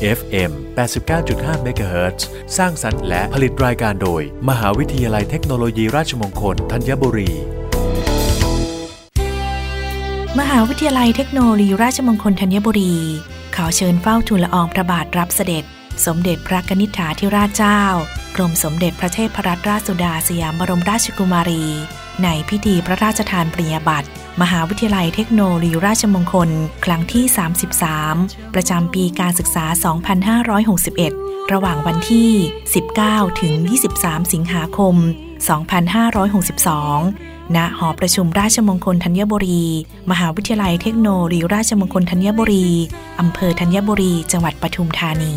FM 89.5 MHz สร้างสรรค์และผลิตรายการโดย มหาวิทยาลัยเทคโนโลยีราชมงคลธัญบุรี มหาวิทยาลัยเทคโนโลยีราชมงคลธัญบุรี ขอเชิญเฝ้าทูลละอองพระบาทรับเสด็จ สมเด็จพระนิษฐาธิราชเจ้ากรมสมเด็จพระเทพรัตนราชสุดาสยามบรมราชกุมารี ในพิธีพระราชทานปริญญาบัตรมหาวิทยาลัยเทคโนโลยีราชมงคล ครั้งที่ 33 ประจำปีการศึกษา 2561 ระหว่างวันที่ 19 ถึง 23 สิงหาคม 2562 ณ หอประชุมราชมงคลธัญบุรี มหาวิทยาลัยเทคโนโลยีราชมงคลธัญบุรี อำเภอธัญบุรี จังหวัดปทุมธานี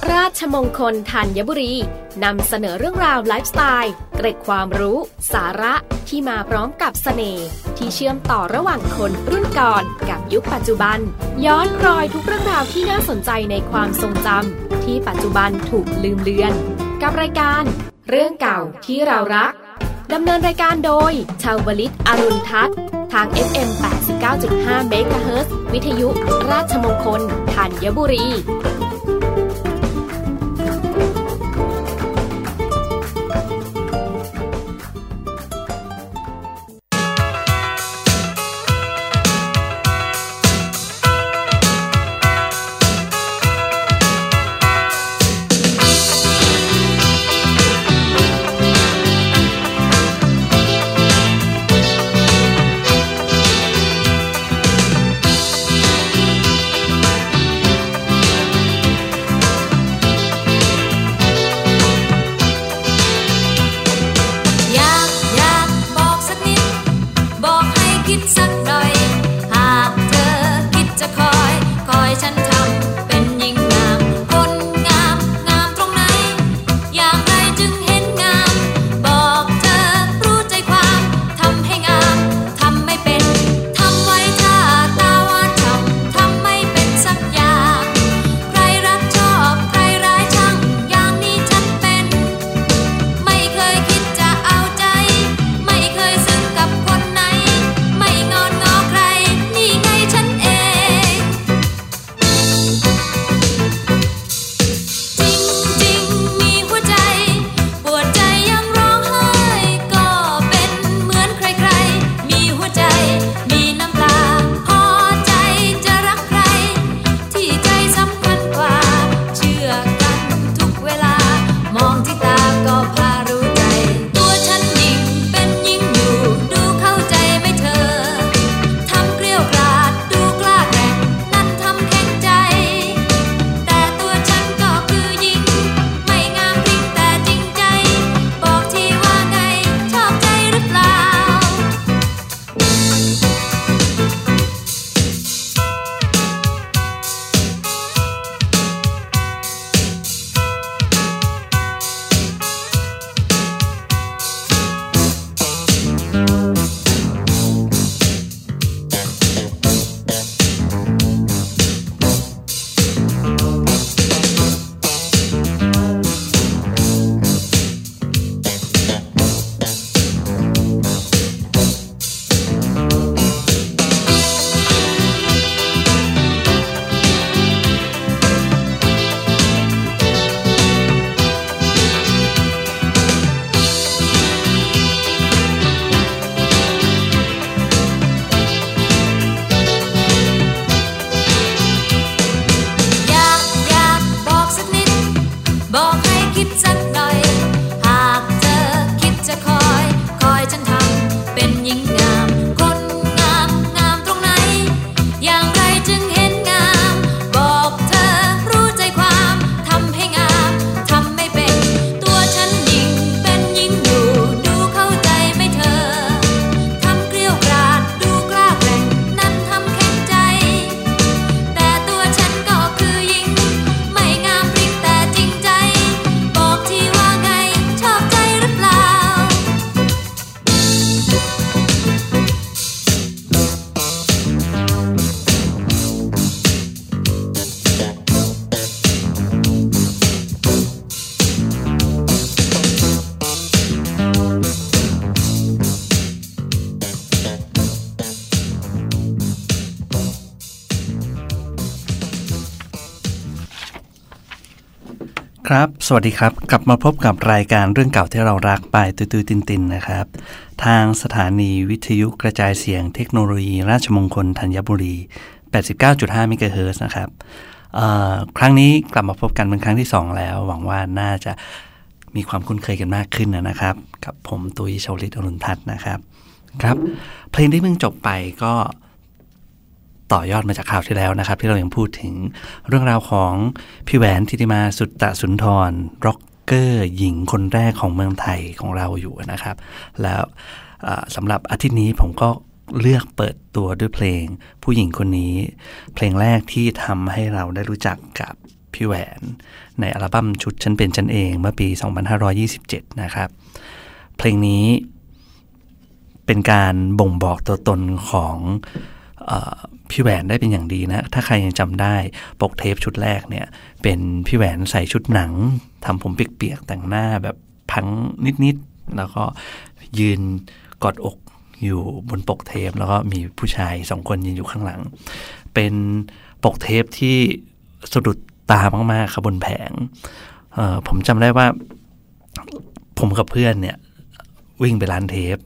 ราชมงคลธัญบุรี นำเสนอเรื่องราวไลฟ์สไตล์ เกร็ดความรู้ สาระที่มาพร้อมกับเสน่ห์ที่เชื่อมต่อระหว่างคนรุ่นก่อนกับยุคปัจจุบัน ย้อนรอยทุกเรื่องราวที่น่าสนใจในความทรงจำที่ปัจจุบันถูกลืมเลือน กับรายการ เรื่องเก่าที่เรารักดำเนินรายการโดยชาวลิตอรุณทัศน์ ทาง FM 89.5 MHz วิทยุราชมงคลธัญบุรี ครับ สวัสดีครับ กลับมาพบกับรายการเรื่องเก่าที่เรารักไปตุยตุยตินตินนะครับ ทางสถานีวิทยุกระจายเสียงเทคโนโลยี ราชมงคลธัญบุรี 89.5เมกะเฮิร์นะครับครั้งนี้กลับมาพบกันเป็นครั้งที่ 2 แล้ว หวังว่าน่าจะมีความคุ้นเคยกันมากขึ้นนะครับ กับผมตุยชาวลิตอรุณทัศน์นะครับ ครับ เพลงที่เพิ่งจบไปก็ ต่อยอดมาจากข่าวที่แล้วนะครับ ที่เรายังพูดถึงเรื่องราวของพี่แหวนทิติมาสุตตะสุนทรร็อกเกอร์หญิงคนแรกของเมืองไทยของเราอยู่นะครับ แล้วสำหรับอาทิตย์นี้ผมก็เลือกเปิดตัวด้วยเพลงผู้หญิงคนนี้ เพลงแรกที่ทำให้เราได้รู้จักกับพี่แหวน ในอัลบั้มชุดฉันเป็นฉันเองเมื่อปี 2527 นะครับ เพลงนี้เป็นการบ่งบอกตัวตนของ พี่แหวนได้เป็นอย่างดีนะ ถ้าใครยังจำได้ปกเทปชุดแรกเนี่ย เป็นพี่แหวนใส่ชุดหนังทำผมเปียกๆแต่งหน้าแบบพังนิดๆแล้วก็ยืนกอดอกอยู่บนปกเทป แล้วก็มีผู้ชายสองคนยืนอยู่ข้างหลัง เป็นปกเทปที่สะดุดตามากๆครับบนแผงผมจำได้ว่าผมกับเพื่อนเนี่ย วิ่งไปร้านเทป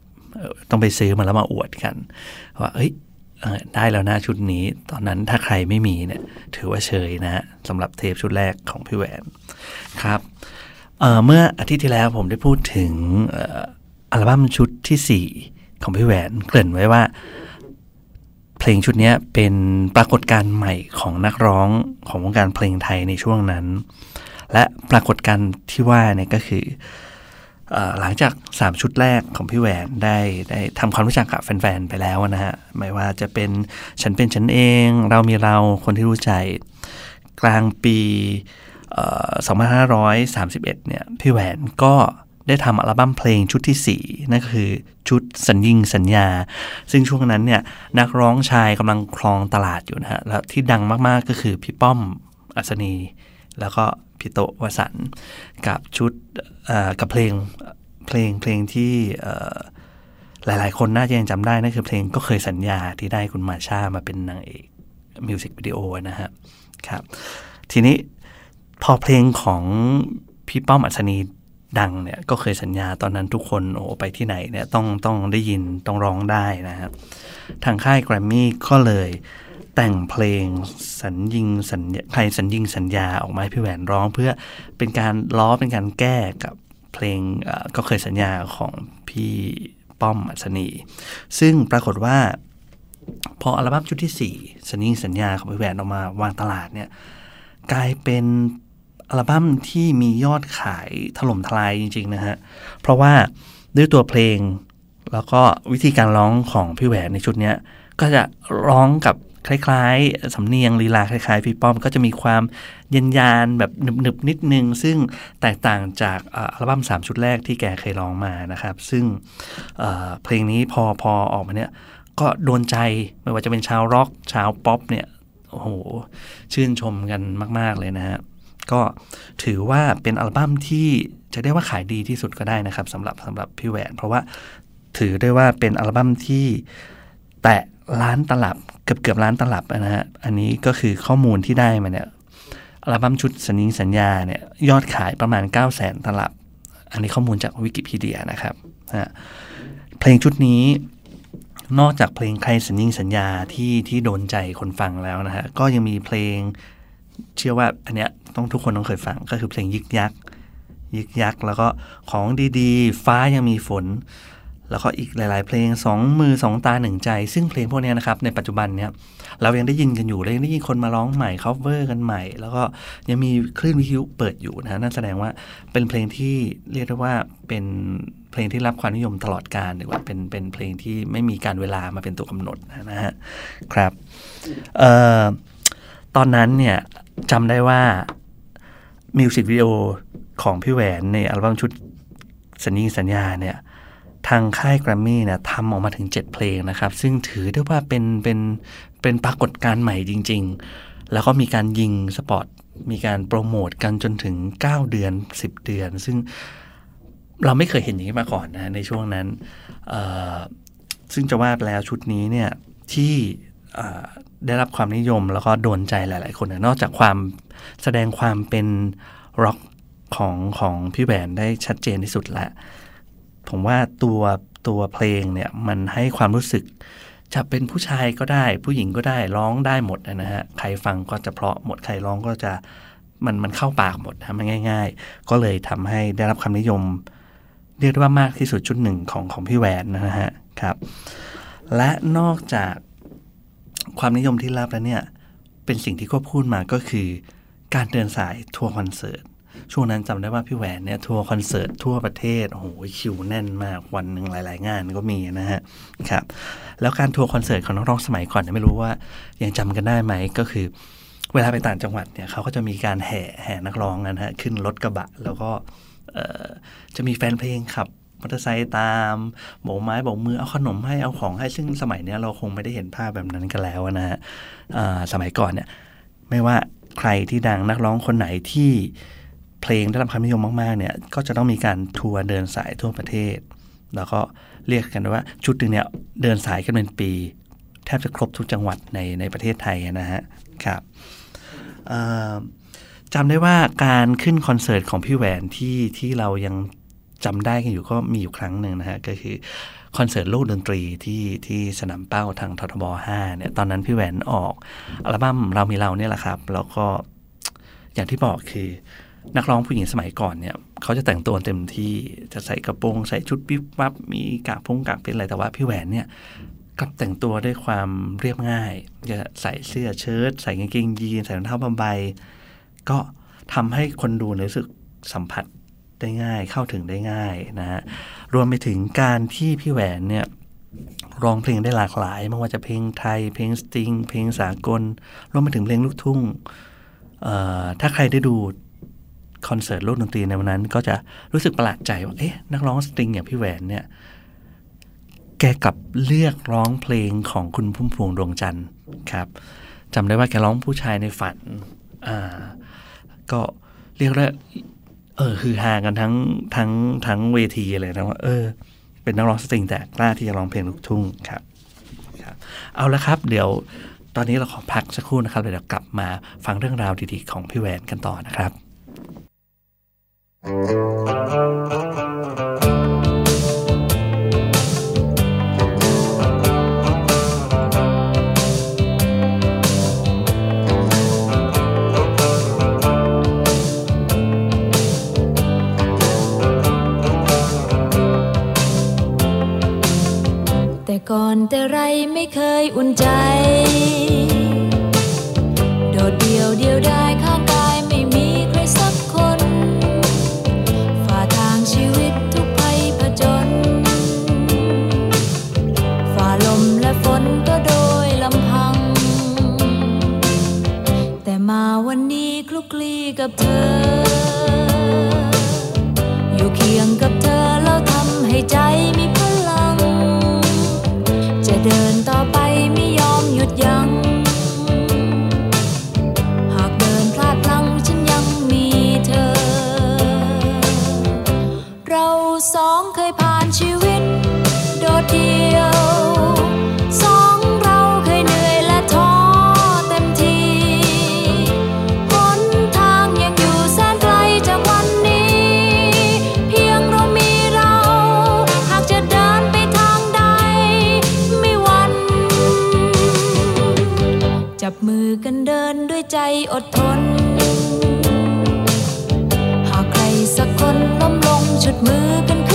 ต้องไปซื้อมาแล้วมาอวดกันว่าเฮ้ย ได้แล้วนะชุดนี้ ตอนนั้นถ้าใครไม่มีเนี่ยถือว่าเชยนะฮะสำหรับเทปชุดแรกของพี่แหวนครับเเมื่ออาทิตย์ที่แล้วผมได้พูดถึงอัลบั้มชุดที่ 4 ของพี่แหวนเกริ่นไว้ว่า เพลงชุดนี้เป็นปรากฏการณ์ใหม่ของนักร้องของวงการเพลงไทยในช่วงนั้น และปรากฏการณ์ที่ว่าเนี่ยก็คือ หลังจาก 3 ชุดแรกของพี่แหวนได้ได้ทำความรู้จักกับแฟนๆ ไปแล้วนะฮะไม่ว่าจะเป็นฉันเป็นฉันเอง เรามีเราคนที่รู้ใจ กลางปี2531 เนี่ย พี่แหวนก็ได้ทำอัลบั้มเพลงชุดที่ 4 นั่นคือชุดสัญญิงสัญญา ซึ่งช่วงนั้นเนี่ยนักร้องชายกำลังครองตลาดอยู่นะฮะแล้วที่ดังมากๆก็คือพี่ป้อมอัศนี แล้วก็ พี่โตวสันกับชุดกับเพลงเพลงเพลงที่หลาย ๆ คนน่าจะยังจำได้นั่นคือเพลงก็เคยสัญญาที่ได้คุณมาชามาเป็นนางเอกมิวสิกวิดีโอนะฮะครับ ทีนี้พอเพลงของพี่ป้อมอัศนีดังเนี่ยก็เคยสัญญาตอนนั้นทุกคนโอ้ไปที่ไหนเนี่ยต้องต้องได้ยินต้องร้องได้นะครับทางค่ายแกรมมี่ก็เลย แต่งเพลงสัญญิงสัญญาใครสัญญิงสัญญาออกมาให้พี่แหวนร้องเพื่อเป็นการล้อเป็นการแก้กับเพลงก็เคยสัญญาของพี่ป้อมอัศนี ซึ่งปรากฏว่าพออัลบั้มชุดที่ 4 สัญญิงสัญญาของพี่แหวนออกมาวางตลาดเนี่ยกลายเป็นอัลบั้มที่มียอดขายถล่มทลายจริง ๆ นะฮะ เพราะว่าด้วยตัวเพลงแล้วก็วิธีการร้องของพี่แหวนในชุดนี้ก็จะร้องกับ คล้ายๆ สำเนียงลีลาคล้ายๆ พี่ป้อมก็จะมีความเย็นยานแบบหนึบๆนิดนึง ซึ่งแตกต่างจากอัลบั้ม3 ชุดแรกที่แกเคยร้องมานะครับ ซึ่งเพลงนี้พอพอออกมาเนี่ยก็โดนใจไม่ว่าจะเป็นชาวร็อกชาวป๊อปเนี่ยโอ้โหชื่นชมกันมาก ๆ เลยนะฮะก็ถือว่าเป็นอัลบั้มที่จะได้ว่าขายดีที่สุดก็ได้นะครับสำหรับสำหรับพี่แหวน เพราะว่าถือได้ว่าเป็นอัลบั้มที่แตะล้านตลับ เกือบเกือบล้านตลับนะฮะ อันนี้ก็คือข้อมูลที่ได้มาเนี่ยอัลบั้มชุดสัญญิงสัญญาเนี่ยยอดขายประมาณ 9 0 0แสนตลับ อันนี้ข้อมูลจากวิกิพีเดียนะครับนะเพลงชุดนี้นอกจากเพลงใครสัญญิงสัญญาที่ที่โดนใจคนฟังแล้วนะฮะ ก็ยังมีเพลงเชื่อว่าอันเนี้ยต้องทุกคนต้องเคยฟังก็คือเพลงยึกยัก ยึกยัก แล้วก็ของดีๆ ฟ้ายังมีฝน แล้วก็อีกหลาย ๆ เพลงสองมือสองตาหนึ่งใจ ซึ่งเพลงพวกนี้นะครับในปัจจุบันเนี่ยเรายังได้ยินกันอยู่เลยได้ยินคนมาร้องใหม่ cover กันใหม่ แล้วก็ยังมีคลื่นวิทยุเปิดอยู่นะนั่นแสดงว่าเป็นเพลงที่เรียกได้ว่าเป็นเพลงที่รับความนิยมตลอดกาลหรือว่าเป็นเป็นเพลงที่ไม่มีกาลเวลามาเป็นตัวกำหนดนะฮะครับเอ่อตอนนั้นเนี่ยจำได้ว่ามิวสิกวิดีโอของพี่แหวนในอัลบั้มชุดสัญญาสัญญาเนี่ย ทางค่ายแกรมมี่เนี่ยทำออกมาถึง 7 เพลงนะครับ ซึ่งถือได้ว่าเป็นเป็นเป็นปรากฏการณ์ใหม่จริง ๆ แล้วก็มีการยิงสปอตมีการโปรโมทกันจนถึง 9 เดือน 10 เดือน ซึ่งเราไม่เคยเห็นอย่างนี้มาก่อนนะในช่วงนั้น ซึ่งจะว่าไปแล้วชุดนี้เนี่ยที่ได้รับความนิยมแล้วก็โดนใจหลาย ๆ คนนอกจากความแสดงความเป็นร็อกของของพี่แหวนได้ชัดเจนที่สุดแล้ว ผมว่าตัวตัวเพลงเนี่ยมันให้ความรู้สึก จะเป็นผู้ชายก็ได้ ผู้หญิงก็ได้ร้องได้หมดนะฮะใครฟังก็จะเพราะหมดใครร้องก็จะมันมันเข้าปากหมดนะมันง่าย ๆ ก็เลยทำให้ได้รับคำนิยม เรียกได้ว่ามากที่สุดชุดหนึ่งของของพี่แหวนนะฮะครับและนอกจากความนิยมที่รับแล้วเนี่ยเป็นสิ่งที่ก็พูดมาก็คือ การเดินสายทัวร์คอนเสิร์ต ช่วงนั้นจำได้ว่าพี่แหวนเนี่ยทัวร์คอนเสิร์ตทั่วประเทศโอ้โหคิวแน่นมากวันหนึ่งหลาย ๆ งานก็มีนะฮะครับแล้วการทัวร์คอนเสิร์ตของนักร้องสมัยก่อนเนี่ยไม่รู้ว่ายังจำกันได้ไหมก็คือเวลาไปต่างจังหวัดเนี่ยเขาก็จะมีการแห่แห่นักร้องกันฮะขึ้นรถกระบะ แล้วก็จะมีแฟนเพลงขับมอเตอร์ไซค์ตามโบกไม้โบกมือเอาขนมให้เอาของให้ซึ่งสมัยนี้เราคงไม่ได้เห็นภาพแบบนั้นกันแล้วนะฮะสมัยก่อนเนี่ยไม่ว่าใครที่ดังนักร้องคนไหนที่ เพลงได้รับความนิยมมากๆเนี่ยก็จะต้องมีการทัวร์เดินสายทั่วประเทศ แล้วก็เรียกกันว่าชุดหนึ่งเนี่ยเดินสายกันเป็นปี แทบจะครบทุกจังหวัดในในประเทศไทยนะฮะครับจำได้ว่าการขึ้นคอนเสิร์ตของพี่แหวนที่ที่เรายังจำได้กันอยู่ก็มีอยู่ครั้งหนึ่งนะฮะก็คือคอนเสิร์ตโลกดนตรีที่ที่สนามเป้าทางททบ5เนี่ยตอนนั้นพี่แหวนออกอัลบั้มเรามีเราเนี่ยแหละครับ แล้วก็อย่างที่บอกคือ นักร้องผู้หญิงสมัยก่อนเนี่ยเขาจะแต่งตัวเต็มที่จะใส่กระโปรงใส่ชุดปิ๊บวับมีกากพงกากเป็นอะไรแต่ว่าพี่แหวนเนี่ยกลับแต่งตัวด้วยความเรียบง่ายจะใส่เสื้อเชิ้ตใส่กางเกงยีนใส่รองเท้าผ้าใบก็ทำให้คนดูรู้สึกสัมผัสได้ง่ายเข้าถึงได้ง่ายนะฮะรวมไปถึงการที่พี่แหวนเนี่ยร้องเพลงได้หลากหลายไม่ว่าจะเพลงไทย เพลงสตริง เพลงสากลรวมไปถึงเพลงลูกทุ่งถ้าใครได้ดู คอนเสิร์ตโลกดนตรีในวันนั้น ก็จะรู้สึกประหลาดใจว่าเอ๊ะนักร้องสตริงอย่างพี่แหวนเนี่ยแกกลับเลือกร้องเพลงของคุณพุ่มพวงดวงจันทร์ครับจำได้ว่าแกร้องผู้ชายในฝันอ่าก็เรียกว่าเออคือหากันทั้งทั้งทั้งเวทีเลยนะว่าเออ เป็นนักร้องสตริงแต่กล้าที่จะร้องเพลงลูกทุ่งครับเอาละครับ เดี๋ยวตอนนี้เราขอพักสักครู่นะครับเดี๋ยวกลับมาฟังเรื่องราวดีๆของพี่แหวนกันต่อนะครับ แต่ก่อนแต่ไรไม่เคยอุ่นใจ กับเธอ อยู่เคียงกับ ใจอดทน หากใครสักคนล้มลงชุดมือกันขึ้น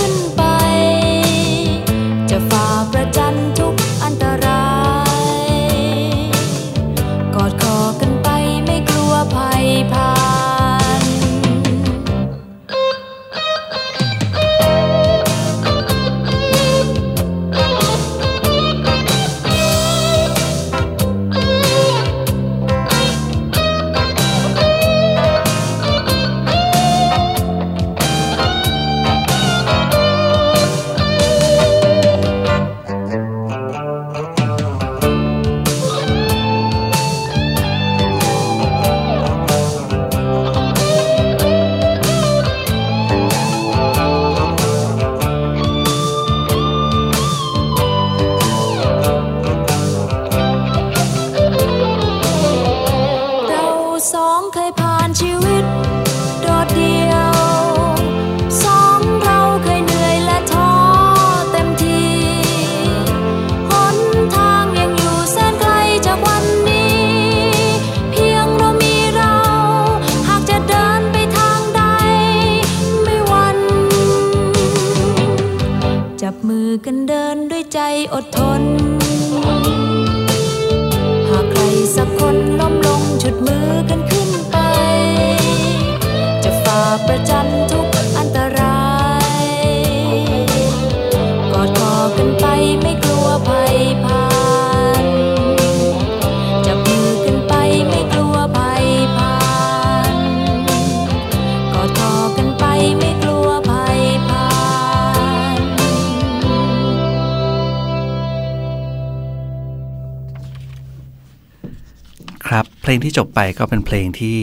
ครับ เพลงที่จบไปก็เป็นเพลงที่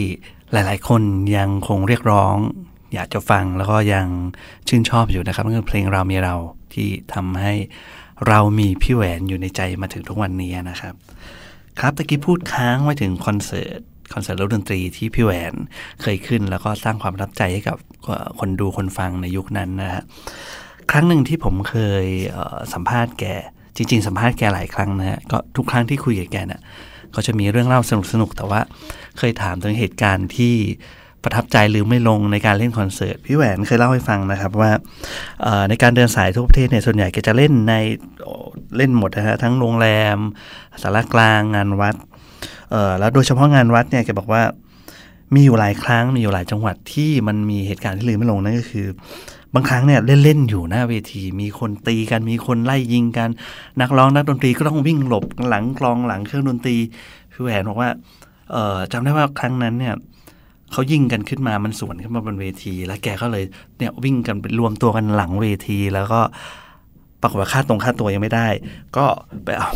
หลาย ๆ คนยังคงเรียกร้อง อยากจะฟังแล้วก็ยังชื่นชอบอยู่นะครับนั่นคือเพลงเรามีเราที่ทำให้เรามีพี่แหวนอยู่ในใจมาถึงทุกวันนี้นะครับ ครับตะกี้พูดค้างไว้ถึงคอนเสิร์ตคอนเสิร์ตรถดนตรีที่พี่แหวนเคยขึ้น แล้วก็สร้างความประทับใจให้กับคนดูคนฟังในยุคนั้นนะฮะครั้งหนึ่งที่ผมเคยสัมภาษณ์แกจริง ๆ สัมภาษณ์แกหลายครั้งนะฮะก็ทุกครั้งที่คุยกับแกเนี่ย ก็จะมีเรื่องเล่าสนุกๆแต่ว่า เคยถามถึงเหตุการณ์ที่ประทับใจหรือไม่ลงในการเล่นคอนเสิร์ตพี่แหวนเคยเล่าให้ฟังนะครับว่าในการเดินสายทั่วประเทศเนี่ยส่วนใหญ่แกจะเล่นในเล่นหมดนะฮะทั้งโรงแรมสารกลางงานวัดแล้วโดยเฉพาะงานวัดเนี่ยแกบอกว่ามีอยู่หลายครั้งมีอยู่หลายจังหวัดที่มันมีเหตุการณ์ที่ลืมไม่ลงนั่นก็คือ บางครั้งเนี่ยเล่น ๆ อยู่หน้าเวที มีคนตีกันมีคนไล่ยิงกัน นักร้องนักดนตรีก็ต้องวิ่งหลบหลังกลองหลังเครื่องดนตรีพี่แหวนบอกว่าเออจำได้ว่าครั้งนั้นเนี่ยเขายิงกันขึ้นมามันสวนขึ้นมาบนเวที แล้วแกก็เลยเนี่ยวิ่งกันไปรวมตัวกันหลังเวทีแล้วก็ ปรากฏว่าค่าตรงค่าตัวยังไม่ได้ ก็ไปเอา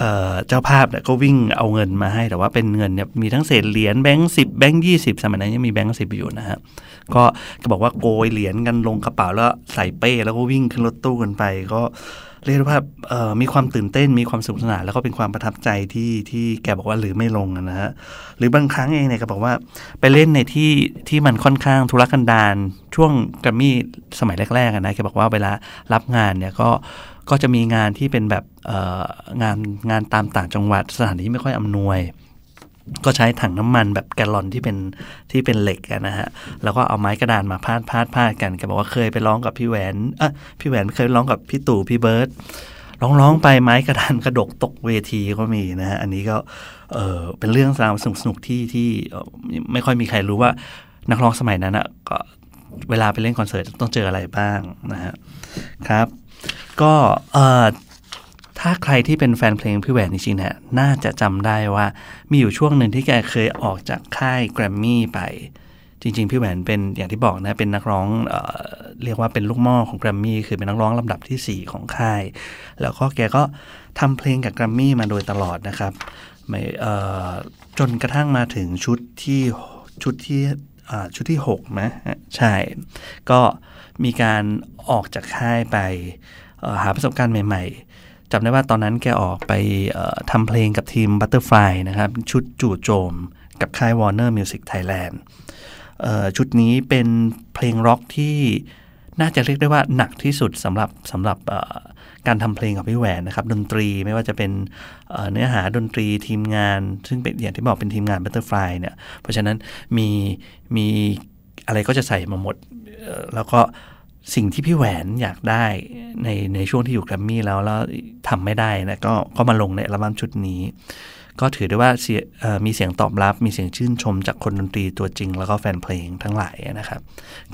เอ่อเจ้าภาพเนี่ยก็วิ่งเอาเงินมาให้ แต่ว่าเป็นเงินเนี่ยมีทั้งเศษเหรียญแบงค์สิบแบงค์ยี่สิบสมัยนั้นยังมีแบงค์สิบอยู่นะฮะก็ก็บอกว่าโกยเหรียญกันลงกระเป๋าแล้วใส่เป้แล้วก็วิ่งขึ้นรถตู้กันไปก็ เรียกได้ว่ามีความตื่นเต้นมีความสนุกสนานแล้วก็เป็นความประทับใจที่ที่แกบอกว่าหรือไม่ลงนะฮะหรือบางครั้งเองเนี่ยก็บอกว่าไปเล่นในที่ที่มันค่อนข้างธุรกันดารช่วงกรมมี่สมัยแรกๆนะแกบอกว่าเวลารับงานเนี่ยก็ก็จะมีงานที่เป็นแบบงานงานตามต่างจังหวัดสถานที่ไม่ค่อยอำนวย ก็ใช้ถังน้ำมันแบบแกลลอนที่เป็นที่เป็นเหล็กนะฮะ แล้วก็เอาไม้กระดานมาพาดพาดพาดกันแกบอกว่าเคยไปร้องกับพี่แหวนเอะพี่แหวนเคยร้องกับพี่ตู่พี่เบิร์ตร้องร้องไปไม้กระดานกระดกตกเวทีก็มีนะฮะ อันนี้ก็เออเป็นเรื่องราวสนุกสนุกๆที่ที่ไม่ค่อยมีใครรู้ว่านักร้องสมัยนั้นอะก็เวลาไปเล่นคอนเสิร์ตต้องเจออะไรบ้างนะฮะครับ ก็เออ ถ้าใครที่เป็นแฟนเพลงพี่แหวนจริงๆเนี่ยน่าจะจำได้ว่า มีอยู่ช่วงหนึ่งที่แกเคยออกจากค่ายแกรมมี่ไป จริง ๆ พี่แหวนเป็นอย่างที่บอกนะเป็นนักร้องเออเรียกว่าเป็นลูกม่อของแกรมมี่คือเป็นนักร้องลำดับทีสี่4 ของค่าย แล้วก็แกก็ทำเพลงกับแกรมมี่มาโดยตลอดนะครับจนกระทั่งมาถึงชุดที่ชุดที่ชุดที่6ไหมใช่ ก็มีการออกจากค่ายไปหาประสบการณ์ใหม่ ๆ จำได้ว่าตอนนั้นแกออกไปทำเพลงกับทีม Butterfly นะครับ ชุดจู่โจมกับค่าย Warner Music Thailand ชุดนี้เป็นเพลงร็อกที่น่าจะเรียกได้ว่าหนักที่สุดสำหรับสำหรับการทำเพลงกับพี่แหวนนะครับ ดนตรีไม่ว่าจะเป็นเนื้อหาดนตรีทีมงาน ซึ่งเป็นอย่างที่บอกเป็นทีมงาน Butterfly เนี่ยเพราะฉะนั้นมีมีอะไรก็จะใส่มาหมด แล้วก็ สิ่งที่พี่แหวนอยากได้ในในช่วงที่อยู่แกรมมี่แล้วแล้วทำไม่ได้นะก็ก็มาลงในอัลบั้มชุดนี้ ก็ถือได้ว่ามีเสียงตอบรับ มีเสียงชื่นชมจากคนดนตรีตัวจริง แล้วก็แฟนเพลงทั้งหลายนะครับ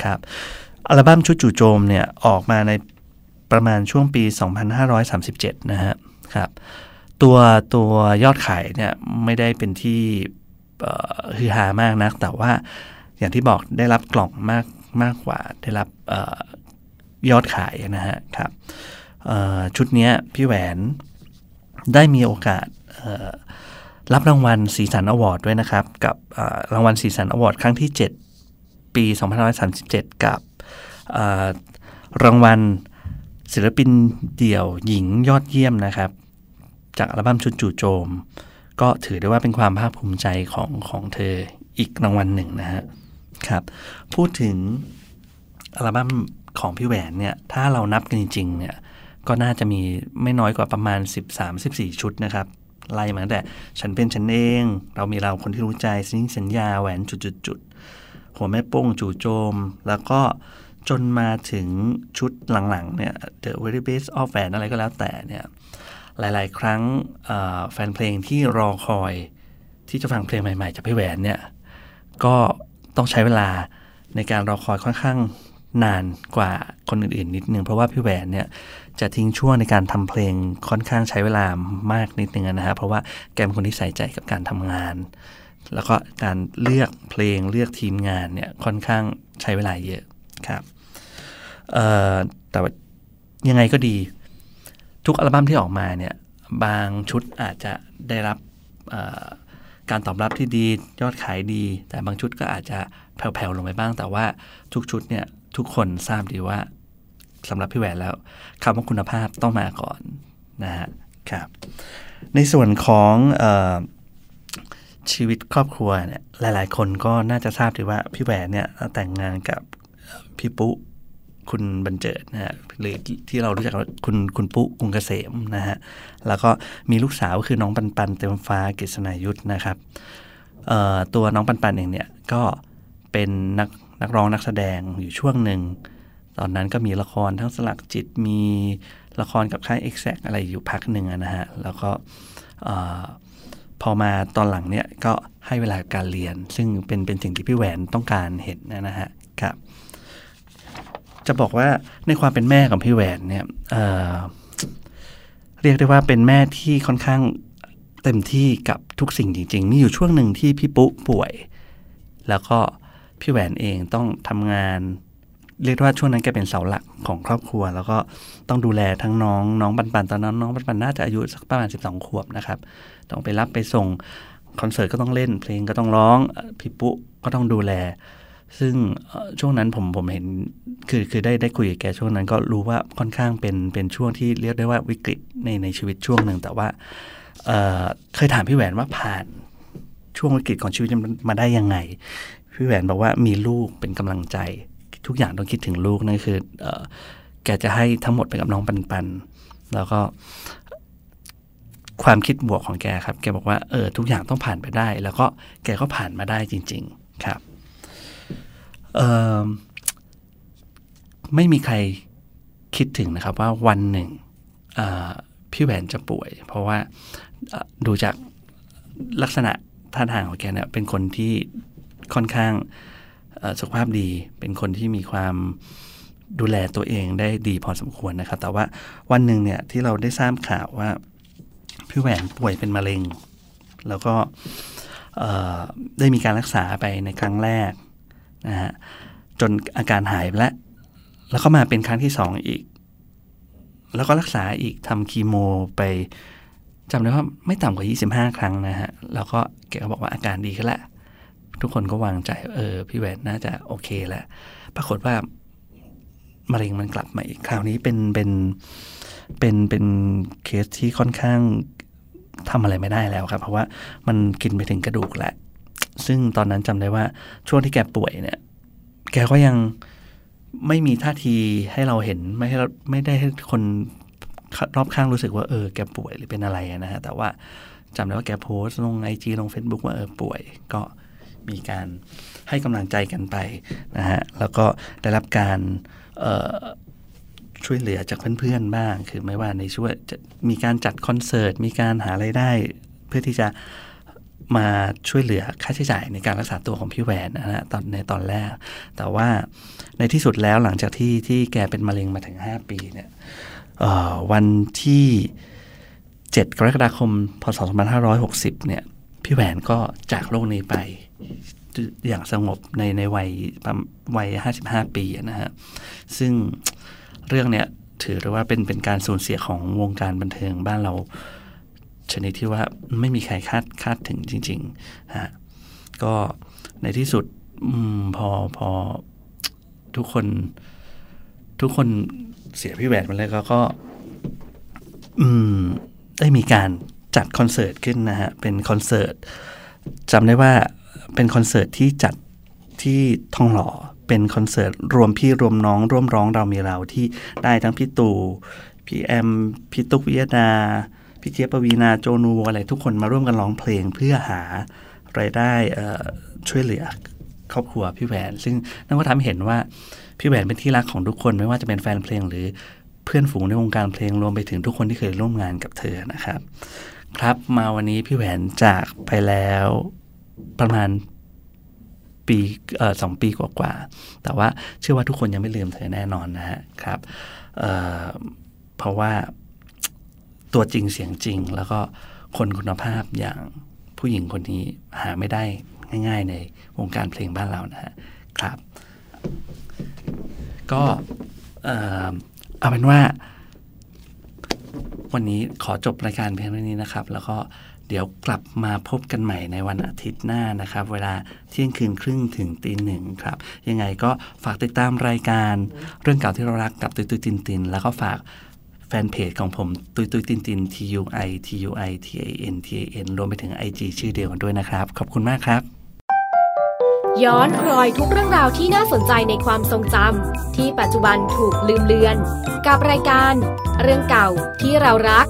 ครับอัลบั้มชุดจู่โจมเนี่ยออกมาในประมาณช่วงปี 2537 นะฮะครับตัวตัวยอดขายเนี่ยไม่ได้เป็นที่ฮือฮามากนัก แต่ว่าอย่างที่บอกได้รับกล่องมากมากกว่าได้รับ ยอดขายนะฮะครับชุดนี้พี่แหวนได้มีโอกาสรับรางวัลสีสันอวอร์ดด้วยนะครับ กับรางวัลสีสันอวอร์ดครั้งที่ 7 ปี2537 กับรางวัลศิลปินเดี่ยวหญิงยอดเยี่ยมนะครับ จากอัลบั้มชุดจู่โจม ก็ถือได้ว่าเป็นความภาคภูมิใจของของเธออีกรางวัลหนึ่งนะฮะครับ พูดถึงอัลบั้ม ของพี่แหวนเนี่ยถ้าเรานับกันจริงๆเนี่ยก็น่าจะมีไม่น้อยกว่าประมาณ 13-14 ชุดนะครับไล่มาตั้งแต่ฉันเป็นฉันเอง เรามีเราคนที่รู้ใจสิ่งสัญญาแหวนจุดๆหัวแม่โป้งจู่โจม แล้วก็จนมาถึงชุดหลังๆเนี่ย The Very Best of Fan อะไรก็แล้วแต่เนี่ยหลายๆ ครั้งแฟนเพลงที่รอคอยที่จะฟังเพลงใหม่ๆ จากพี่แหวนเนี่ยก็ต้องใช้เวลาในการรอคอยค่อนข้าง นานกว่าคนอื่นๆนิดนึง เพราะว่าพี่แหวนเนี่ยจะทิ้งช่วงในการทำเพลงค่อนข้างใช้เวลามากนิดนึงนะฮะเพราะว่าแกเป็นคนที่ใส่ใจกับการทำงาน แล้วก็การเลือกเพลงเลือกทีมงานเนี่ยค่อนข้างใช้เวลาเยอะครับแต่ยังไงก็ดี ทุกอัลบั้มที่ออกมาเนี่ยบางชุดอาจจะได้รับการตอบรับที่ดียอดขายดี แต่บางชุดก็อาจจะแผ่วๆลงไปบ้าง แต่ว่าทุกชุดเนี่ย ทุกคนทราบดีว่าสำหรับพี่แหวนแล้วคำว่าคุณภาพต้องมาก่อนนะฮะครับในส่วนของออชีวิตครอบครัวเนี่ยหลาย ๆ คนก็น่าจะทราบดีว่าพี่แหวนเนี่ยแต่งงานกับพี่ปุ๊คุณบรรเจิดนะฮะหรือที่เรารู้จักคุณคุณปุ๊กรุงเกษมนะฮะแล้วก็มีลูกสาวคือน้องปันปันเต็มฟ้ากฤษณายุทธนะครับตัวน้องปันปันเองเนี่ยก็เป็นนัก นักร้องนักแสดงอยู่ช่วงหนึ่ง ตอนนั้นก็มีละครทั้งสลักจิตมีละครกับค่าย Exact อะไรอยู่พักหนึ่งนะฮะ แล้วก็พอมาตอนหลังเนี่ยก็ให้เวลาการเรียน ซึ่งเป็นเป็นสิ่งที่พี่แหวนต้องการเห็นนะฮะครับจะบอกว่าในความเป็นแม่ของพี่แหวนเนี่ยเเรียกได้ว่าเป็นแม่ที่ค่อนข้างเต็มที่กับทุกสิ่งจริง ๆ มีอยู่ช่วงหนึ่งที่พี่ปุ๊ป่วย แล้วก็ พี่แหวนเองต้องทำงาน เรียกว่าช่วงนั้นแกเป็นเสาหลักของครอบครัว แล้วก็ต้องดูแลทั้งน้องน้องปันปันตอนนั้นน้องปันปันน่าจะอายุสักประมาณ 12 ขวบนะครับ ต้องไปรับไปส่งคอนเสิร์ตก็ต้องเล่น เพลงก็ต้องร้องพี่ปุ๊ก็ต้องดูแล ซึ่งช่วงนั้นผมผมเห็นคือคือได้ได้คุยกับแกช่วงนั้นก็รู้ว่าค่อนข้างเป็นเป็นช่วงที่เรียกได้ว่าวิกฤตในในชีวิตช่วงหนึ่งแต่ว่าเเคยถามพี่แหวนว่าผ่านช่วงวิกฤตของชีวิตมันมาได้ยังไง พี่แหวนบอกว่ามีลูกเป็นกำลังใจ ทุกอย่างต้องคิดถึงลูกนั่นคือเอแกจะให้ทั้งหมดไปกับน้องปันปันแล้วก็ความคิดบวกของแกครับ แกบอกว่าเออทุกอย่างต้องผ่านไปได้ แล้วก็แกก็ผ่านมาได้จริง ๆ ครับเออไม่มีใครคิดถึงนะครับว่าวันหนึ่งพี่แหวนจะป่วย เพราะว่าดูจากลักษณะท่าทางของแกเนี่ยเป็นคนที่ ค่อนข้างสุขภาพดี เป็นคนที่มีความดูแลตัวเองได้ดีพอสมควรนะครับ แต่ว่าวันหนึ่งเนี่ยที่เราได้ทราบข่าวว่าพี่แหวนป่วยเป็นมะเร็ง แล้วก็ได้มีการรักษาไปในครั้งแรกนะฮะจนอาการหายไปแล้ว แล้วก็มาเป็นครั้งที่สองอีก แล้วก็รักษาอีกทำคีโมไปจำได้ว่าไม่ต่ำกว่า 25 ครั้งนะฮะ แล้วก็แกก็บอกว่าอาการดีขึ้นแล้ว ทุกคนก็วางใจเออพี่แหวนน่าจะโอเคแล้วปรากฏว่ามะเร็งมันกลับมาอีกคราวนี้เป็นเป็นเป็นเป็นเคสที่ค่อนข้างทำอะไรไม่ได้แล้วครับ เพราะว่ามันกินไปถึงกระดูกแหละ ซึ่งตอนนั้นจำได้ว่าช่วงที่แกป่วยเนี่ย แกก็ยังไม่มีท่าทีให้เราเห็นไม่ให้เราไม่ได้ให้คนรอบข้างรู้สึกว่าเออแกป่วยหรือเป็นอะไรนะฮะแต่ว่าจำได้ว่าแกโพสต์ลงไอจีลง Facebook ว่าเออป่วย ก็ มีการให้กำลังใจกันไปนะฮะแล้วก็ได้รับการช่วยเหลือจากเพื่อนๆบ้าง คือไม่ว่าในช่วยจะมีการจัดคอนเสิร์ต มีการหาไรายได้ เพื่อที่จะมาช่วยเหลือค่าใช้จ่ายในการรักษาตัวของพี่แหวนนะฮะตอนในตอนแรก แต่ว่าในที่สุดแล้วหลังจากที่ที่แกเป็นมะเร็งมาถึง 5 ปีเนี่ยวันที่ 7 กรกฎาคม พศ 2560 เนี่ย พี่แหวนก็จากโลกนี้ไปอย่างสงบในในวัยประมาณวัย55ปีนะฮะซึ่งเรื่องเนี้ยถือว่าเป็นเป็นการสูญเสียของวงการบันเทิงบ้านเราชนิดที่ว่าไม่มีใครคาดคาดถึงจริงๆฮะก็ในที่สุดอพอพอทุกคนทุกคนเสียพี่แหวนไปเลยก็ก็ อืม ได้มีการจัดคอนเสิร์ตขึ้นนะฮะ เป็นคอนเสิร์ตจำได้ว่า เป็นคอนเสิร์ตที่จัดที่ทองหล่อเป็นคอนเสิร์ตรวมพี่รวมน้อง ร่วมร้องเรามีเราที่ได้ทั้งพี่ตู่พี่แอมพี่ตุ๊กวิยดาพี่เจี๊ยบปวีนาโจนูอะไรทุกคนมาร่วมกันร้องเพลงเพื่อหารายได้ช่วยเหลือครอบครัวพี่แหวน ซึ่งนั่นก็ทำให้เห็นว่าพี่แหวนเป็นที่รักของทุกคนไม่ว่าจะเป็นแฟนเพลงหรือเพื่อนฝูงในวงการเพลงรวมไปถึงทุกคนที่เคยร่วมงานกับเธอนะครับ ครับมาวันนี้พี่แหวนจากไปแล้ว ประมาณปีสองปีกว่าๆ แต่ว่าเชื่อว่าทุกคนยังไม่ลืมเธอแน่นอนนะฮะครับเเพราะว่าตัวจริงเสียงจริง แล้วก็คนคุณภาพอย่างผู้หญิงคนนี้หาไม่ได้ง่าย ๆ ในวงการเพลงบ้านเรานะฮะครับ ก็เอาเป็นว่า วันนี้ขอจบรายการเพียงเท่านี้นะครับ แล้วก็เดี๋ยวกลับมาพบกันใหม่ในวันอาทิตย์หน้านะครับ เวลาเที่ยงคืนครึ่งถึงตีหนึ่งครับ ยังไงก็ฝากติดตามรายการ เรื่องเก่าที่เรารักกับตุยตุยตินติน แล้วก็ฝากแฟนเพจของผม ตุยตุยตินติน T U I T U I T A N T A N รวมไปถึง IG ชื่อเดียวกันด้วยนะครับ ขอบคุณมากครับ ย้อนรอยทุกเรื่องราวที่น่าสนใจในความทรงจำที่ปัจจุบันถูกลืมเลือน กับรายการ เรื่องเก่าที่เรารัก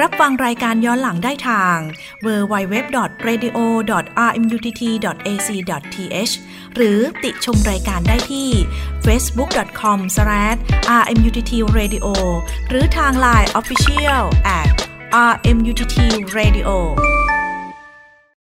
รับฟังรายการย้อนหลังได้ทาง www.radio.rmutt.ac.th หรือติชมรายการได้ที่ facebook.com/rmuttradio หรือทาง Line Official RMUTT Radio.